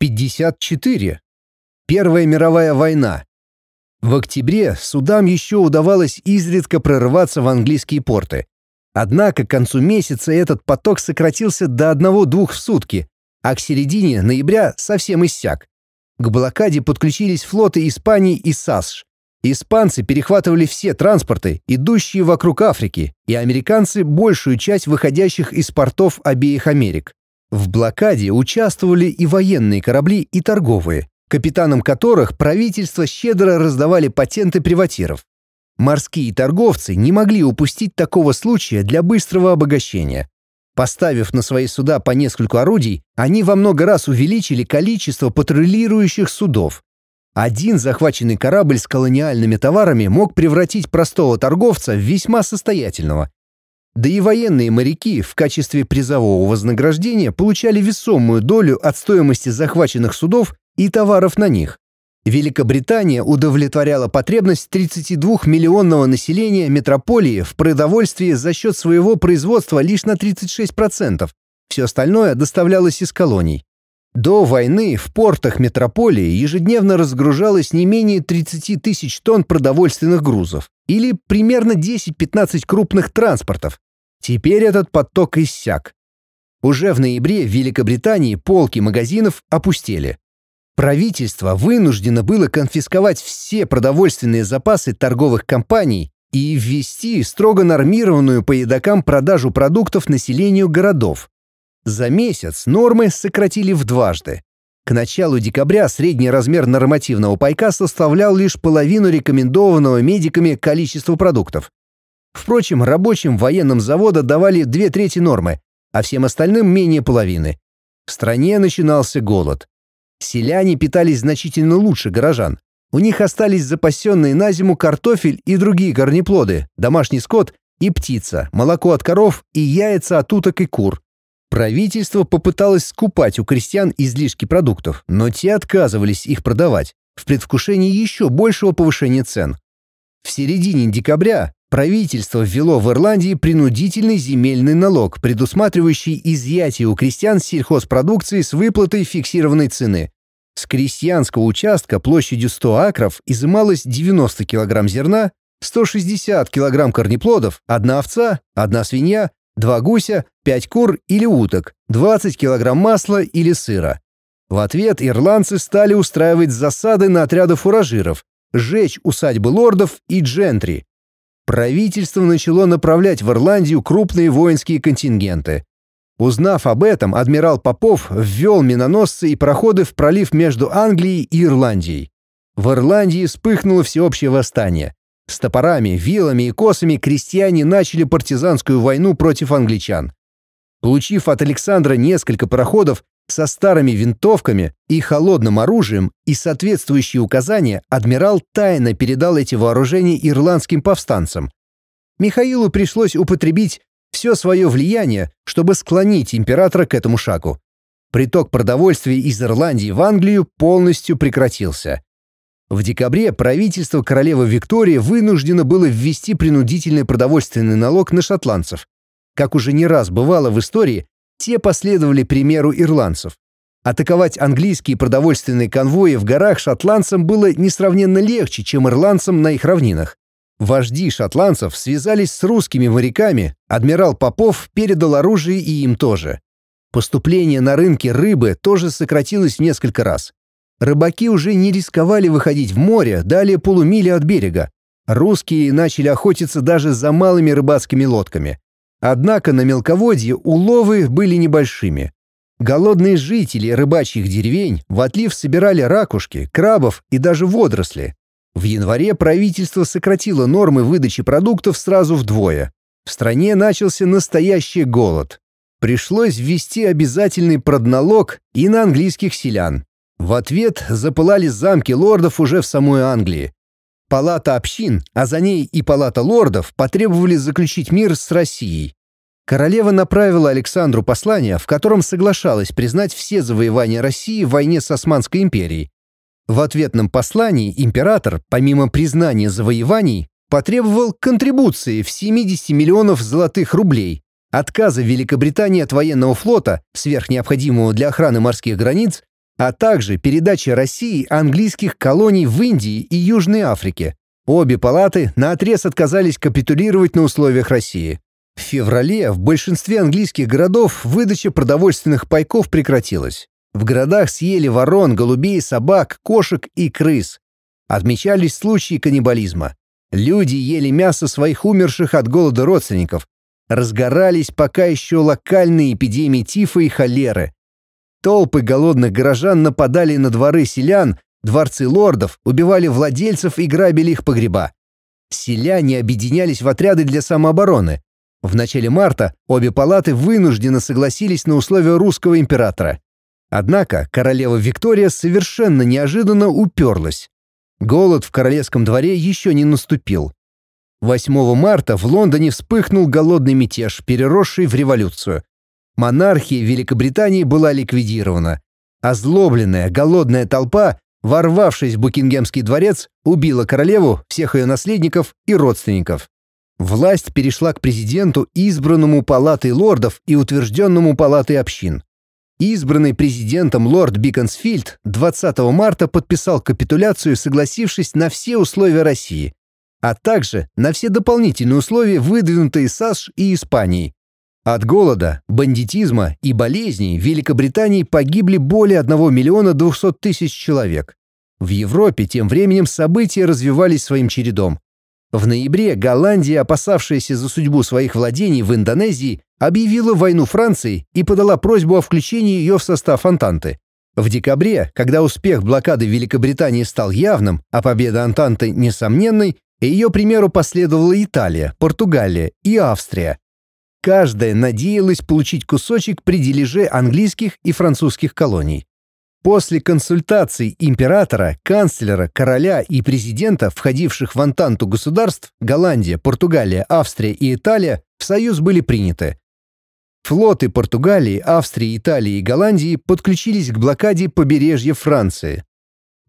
54. Первая мировая война. В октябре судам еще удавалось изредка прорываться в английские порты. Однако к концу месяца этот поток сократился до одного-двух в сутки, а к середине ноября совсем иссяк. К блокаде подключились флоты Испании и САСШ. Испанцы перехватывали все транспорты, идущие вокруг Африки, и американцы – большую часть выходящих из портов обеих Америк. В блокаде участвовали и военные корабли, и торговые, капитанам которых правительство щедро раздавали патенты приватиров. Морские торговцы не могли упустить такого случая для быстрого обогащения. Поставив на свои суда по нескольку орудий, они во много раз увеличили количество патрулирующих судов. Один захваченный корабль с колониальными товарами мог превратить простого торговца в весьма состоятельного. Да и военные моряки в качестве призового вознаграждения получали весомую долю от стоимости захваченных судов и товаров на них. Великобритания удовлетворяла потребность 32-миллионного населения метрополии в продовольствии за счет своего производства лишь на 36%. Все остальное доставлялось из колоний. До войны в портах метрополии ежедневно разгружалось не менее 30 тысяч тонн продовольственных грузов, или примерно 10-15 крупных транспортов. Теперь этот поток иссяк. Уже в ноябре в Великобритании полки магазинов опустели. Правительство вынуждено было конфисковать все продовольственные запасы торговых компаний и ввести строго нормированную по едокам продажу продуктов населению городов. За месяц нормы сократили в дважды. К началу декабря средний размер нормативного пайка составлял лишь половину рекомендованного медиками количества продуктов. Впрочем, рабочим военным завода давали две трети нормы, а всем остальным менее половины. В стране начинался голод. Селяне питались значительно лучше горожан. У них остались запасенные на зиму картофель и другие корнеплоды, домашний скот и птица, молоко от коров и яйца от уток и кур. Правительство попыталось скупать у крестьян излишки продуктов, но те отказывались их продавать, в предвкушении еще большего повышения цен. В середине декабря правительство ввело в Ирландии принудительный земельный налог, предусматривающий изъятие у крестьян сельхозпродукции с выплатой фиксированной цены. С крестьянского участка площадью 100 акров изымалось 90 кг зерна, 160 кг корнеплодов, одна овца, одна свинья, два гуся, пять кур или уток, 20 килограмм масла или сыра. В ответ ирландцы стали устраивать засады на отряды фуражиров, сжечь усадьбы лордов и джентри. Правительство начало направлять в Ирландию крупные воинские контингенты. Узнав об этом, адмирал Попов ввел миноносцы и проходы в пролив между Англией и Ирландией. В Ирландии вспыхнуло всеобщее восстание. С топорами, вилами и косами крестьяне начали партизанскую войну против англичан. Получив от Александра несколько пароходов со старыми винтовками и холодным оружием и соответствующие указания, адмирал тайно передал эти вооружения ирландским повстанцам. Михаилу пришлось употребить все свое влияние, чтобы склонить императора к этому шагу. Приток продовольствия из Ирландии в Англию полностью прекратился. В декабре правительство королевы Виктории вынуждено было ввести принудительный продовольственный налог на шотландцев. Как уже не раз бывало в истории, те последовали примеру ирландцев. Атаковать английские продовольственные конвои в горах шотландцам было несравненно легче, чем ирландцам на их равнинах. Вожди шотландцев связались с русскими моряками, адмирал Попов передал оружие и им тоже. Поступление на рынки рыбы тоже сократилось несколько раз. Рыбаки уже не рисковали выходить в море далее полумили от берега. Русские начали охотиться даже за малыми рыбацкими лодками. Однако на мелководье уловы были небольшими. Голодные жители рыбачьих деревень в отлив собирали ракушки, крабов и даже водоросли. В январе правительство сократило нормы выдачи продуктов сразу вдвое. В стране начался настоящий голод. Пришлось ввести обязательный продналог и на английских селян. В ответ запылали замки лордов уже в самой Англии. Палата общин, а за ней и Палата лордов потребовали заключить мир с Россией. Королева направила Александру послание, в котором соглашалась признать все завоевания России в войне с Османской империей. В ответном послании император, помимо признания завоеваний, потребовал контрибуции в 70 миллионов золотых рублей, отказа Великобритании от военного флота, сверхнеобходимого для охраны морских границ, а также передача России английских колоний в Индии и Южной Африке. Обе палаты наотрез отказались капитулировать на условиях России. В феврале в большинстве английских городов выдача продовольственных пайков прекратилась. В городах съели ворон, голубей, собак, кошек и крыс. Отмечались случаи каннибализма. Люди ели мясо своих умерших от голода родственников. Разгорались пока еще локальные эпидемии тифа и холеры. Толпы голодных горожан нападали на дворы селян, дворцы лордов, убивали владельцев и грабили их погреба. Селяне объединялись в отряды для самообороны. В начале марта обе палаты вынужденно согласились на условия русского императора. Однако королева Виктория совершенно неожиданно уперлась. Голод в королевском дворе еще не наступил. 8 марта в Лондоне вспыхнул голодный мятеж, переросший в революцию. Монархия Великобритании была ликвидирована. Озлобленная, голодная толпа, ворвавшись в Букингемский дворец, убила королеву, всех ее наследников и родственников. Власть перешла к президенту, избранному палатой лордов и утвержденному палатой общин. Избранный президентом лорд Биконсфильд 20 марта подписал капитуляцию, согласившись на все условия России, а также на все дополнительные условия, выдвинутые САСШ и Испанией. От голода, бандитизма и болезней в Великобритании погибли более 1 миллиона 200 тысяч человек. В Европе тем временем события развивались своим чередом. В ноябре Голландия, опасавшаяся за судьбу своих владений в Индонезии, объявила войну Франции и подала просьбу о включении ее в состав Антанты. В декабре, когда успех блокады Великобритании стал явным, а победа Антанты несомненной, ее примеру последовала Италия, Португалия и Австрия, Каждая надеялась получить кусочек при дележе английских и французских колоний. После консультаций императора, канцлера, короля и президента, входивших в Антанту государств, Голландия, Португалия, Австрия и Италия, в союз были приняты. Флоты Португалии, Австрии, Италии и Голландии подключились к блокаде побережья Франции.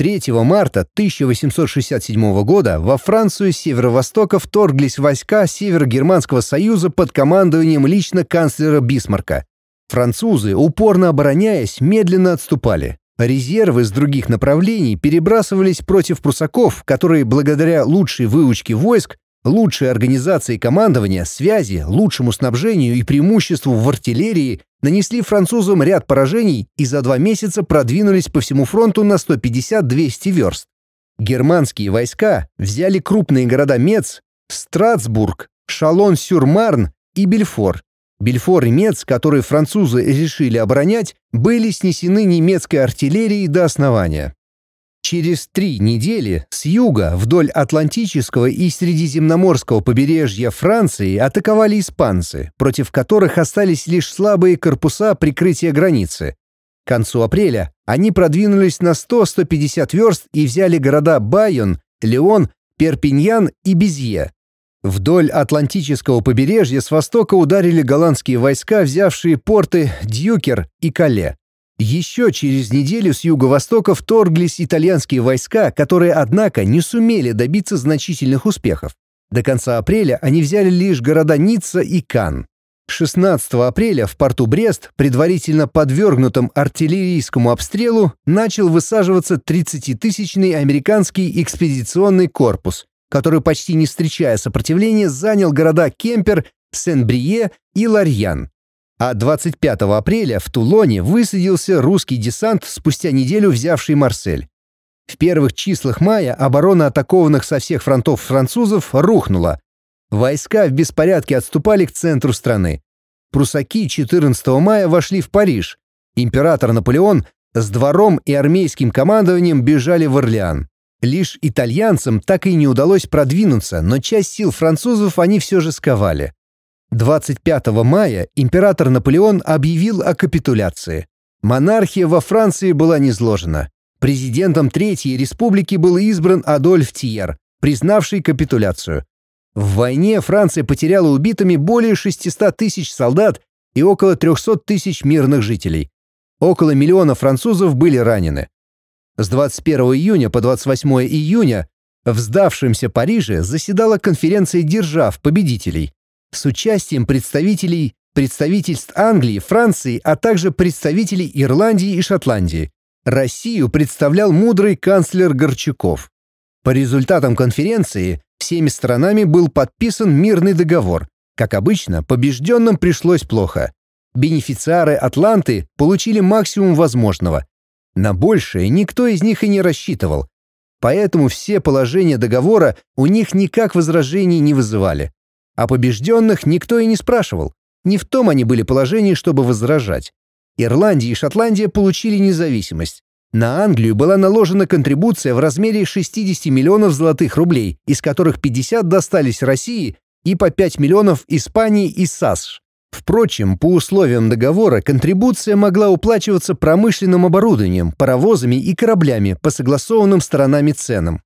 3 марта 1867 года во Францию с северо-востока вторглись войска Северо-Германского союза под командованием лично канцлера Бисмарка. Французы, упорно обороняясь, медленно отступали. Резервы с других направлений перебрасывались против прусаков, которые благодаря лучшей выучке войск лучшей организации командования, связи, лучшему снабжению и преимуществу в артиллерии нанесли французам ряд поражений и за два месяца продвинулись по всему фронту на 150-200 верст. Германские войска взяли крупные города Мец, Страсбург, Шалон-сюр-Марн и Бельфор. Бельфор и Мец, которые французы решили оборонять, были снесены немецкой артиллерией до основания. Через три недели с юга вдоль Атлантического и Средиземноморского побережья Франции атаковали испанцы, против которых остались лишь слабые корпуса прикрытия границы. К концу апреля они продвинулись на 100-150 верст и взяли города Байон, Леон, Перпиньян и Безье. Вдоль Атлантического побережья с востока ударили голландские войска, взявшие порты Дьюкер и Кале. Еще через неделю с юго-востока вторглись итальянские войска, которые, однако, не сумели добиться значительных успехов. До конца апреля они взяли лишь города Ницца и Кан. 16 апреля в порту Брест, предварительно подвергнутом артиллерийскому обстрелу, начал высаживаться 30-тысячный американский экспедиционный корпус, который, почти не встречая сопротивления, занял города Кемпер, Сен-Брие и Ларьян а 25 апреля в Тулоне высадился русский десант, спустя неделю взявший Марсель. В первых числах мая оборона атакованных со всех фронтов французов рухнула. Войска в беспорядке отступали к центру страны. Прусаки 14 мая вошли в Париж. Император Наполеон с двором и армейским командованием бежали в Орлеан. Лишь итальянцам так и не удалось продвинуться, но часть сил французов они все же сковали. 25 мая император Наполеон объявил о капитуляции. Монархия во Франции была низложена. Президентом Третьей Республики был избран Адольф Тиер, признавший капитуляцию. В войне Франция потеряла убитыми более 600 тысяч солдат и около 300 тысяч мирных жителей. Около миллиона французов были ранены. С 21 июня по 28 июня в сдавшемся Париже заседала конференция держав-победителей с участием представителей представительств Англии, Франции, а также представителей Ирландии и Шотландии. Россию представлял мудрый канцлер Горчаков. По результатам конференции всеми сторонами был подписан мирный договор. Как обычно, побежденным пришлось плохо. Бенефициары Атланты получили максимум возможного. На большее никто из них и не рассчитывал. Поэтому все положения договора у них никак возражений не вызывали. А побежденных никто и не спрашивал. Не в том они были положении, чтобы возражать. Ирландия и Шотландия получили независимость. На Англию была наложена контрибуция в размере 60 миллионов золотых рублей, из которых 50 достались России и по 5 миллионов Испании и САСШ. Впрочем, по условиям договора контрибуция могла уплачиваться промышленным оборудованием, паровозами и кораблями по согласованным сторонами ценам.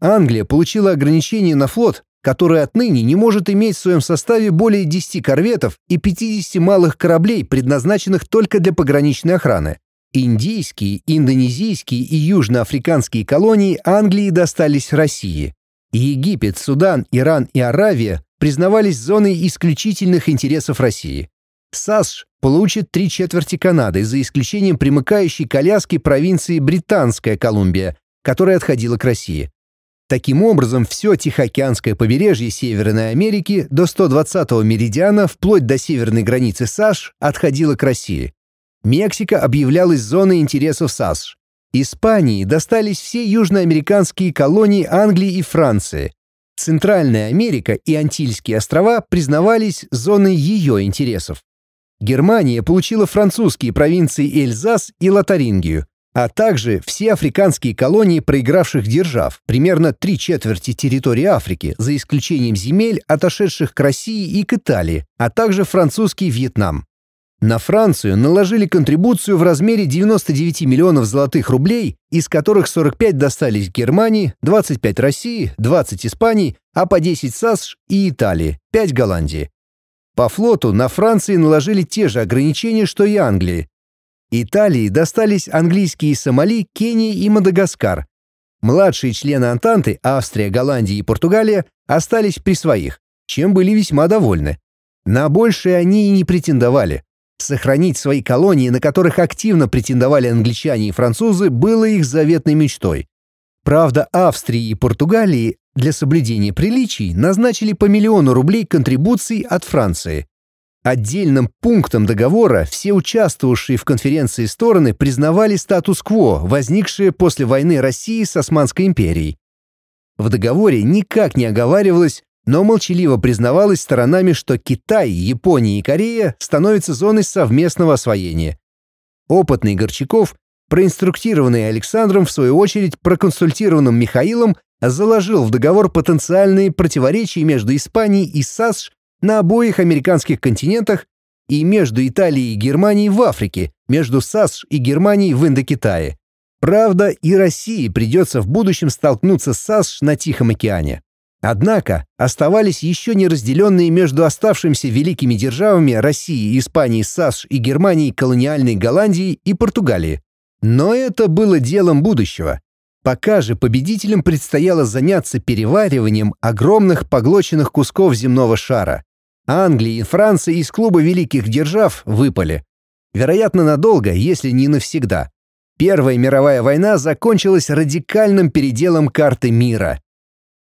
Англия получила ограничение на флот, который отныне не может иметь в своем составе более 10 корветов и 50 малых кораблей, предназначенных только для пограничной охраны. Индийские, индонезийские и южноафриканские колонии Англии достались России. Египет, Судан, Иран и Аравия признавались зоной исключительных интересов России. САСШ получит три четверти Канады, за исключением примыкающей к Аляске провинции Британская Колумбия, которая отходила к России. Таким образом, все Тихоокеанское побережье Северной Америки до 120-го меридиана вплоть до северной границы САШ отходило к России. Мексика объявлялась зоной интересов САШ. Испании достались все южноамериканские колонии Англии и Франции. Центральная Америка и Антильские острова признавались зоной ее интересов. Германия получила французские провинции Эльзас и Лотарингию, а также все африканские колонии проигравших держав, примерно три четверти территории Африки, за исключением земель, отошедших к России и к Италии, а также французский Вьетнам. На Францию наложили контрибуцию в размере 99 миллионов золотых рублей, из которых 45 достались Германии, 25 России, 20 Испании, а по 10 САСШ и Италии, 5 Голландии. По флоту на Франции наложили те же ограничения, что и Англии. Италии достались английские Сомали, Кения и Мадагаскар. Младшие члены Антанты, Австрия, Голландия и Португалия, остались при своих, чем были весьма довольны. На большее они и не претендовали. Сохранить свои колонии, на которых активно претендовали англичане и французы, было их заветной мечтой. Правда, Австрии и Португалии для соблюдения приличий назначили по миллиону рублей контрибуций от Франции. Отдельным пунктом договора все участвовавшие в конференции стороны признавали статус-кво, возникшее после войны России с Османской империей. В договоре никак не оговаривалось, но молчаливо признавалось сторонами, что Китай, Япония и Корея становятся зоной совместного освоения. Опытный Горчаков, проинструктированный Александром, в свою очередь проконсультированным Михаилом, заложил в договор потенциальные противоречия между Испанией и САСШ на обоих американских континентах и между Италией и Германией в Африке, между САСШ и Германией в Индокитае. Правда, и России придется в будущем столкнуться с САСШ на Тихом океане. Однако оставались еще не разделенные между оставшимися великими державами России, Испании, САСШ и Германии колониальной Голландии и Португалии. Но это было делом будущего. Пока же победителям предстояло заняться перевариванием огромных поглощенных кусков земного шара. Англия и Франция из клуба великих держав выпали. Вероятно, надолго, если не навсегда. Первая мировая война закончилась радикальным переделом карты мира.